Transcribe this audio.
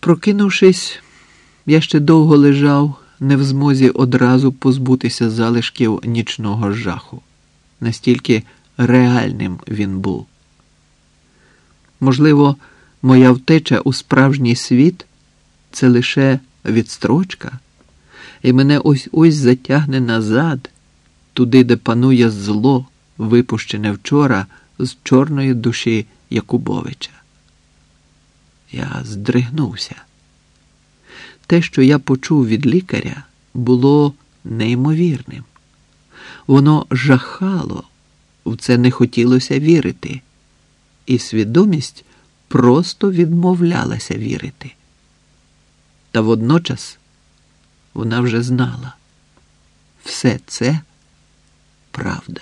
Прокинувшись, я ще довго лежав, не в змозі одразу позбутися залишків нічного жаху. Настільки реальним він був. Можливо, моя втеча у справжній світ це лише відстрочка, і мене ось ось затягне назад, туди, де панує зло, випущене вчора з чорної душі Якубовича. Я здригнувся. Те, що я почув від лікаря, було неймовірним. Воно жахало, в це не хотілося вірити, і свідомість просто відмовлялася вірити. Та водночас вона вже знала все це правда.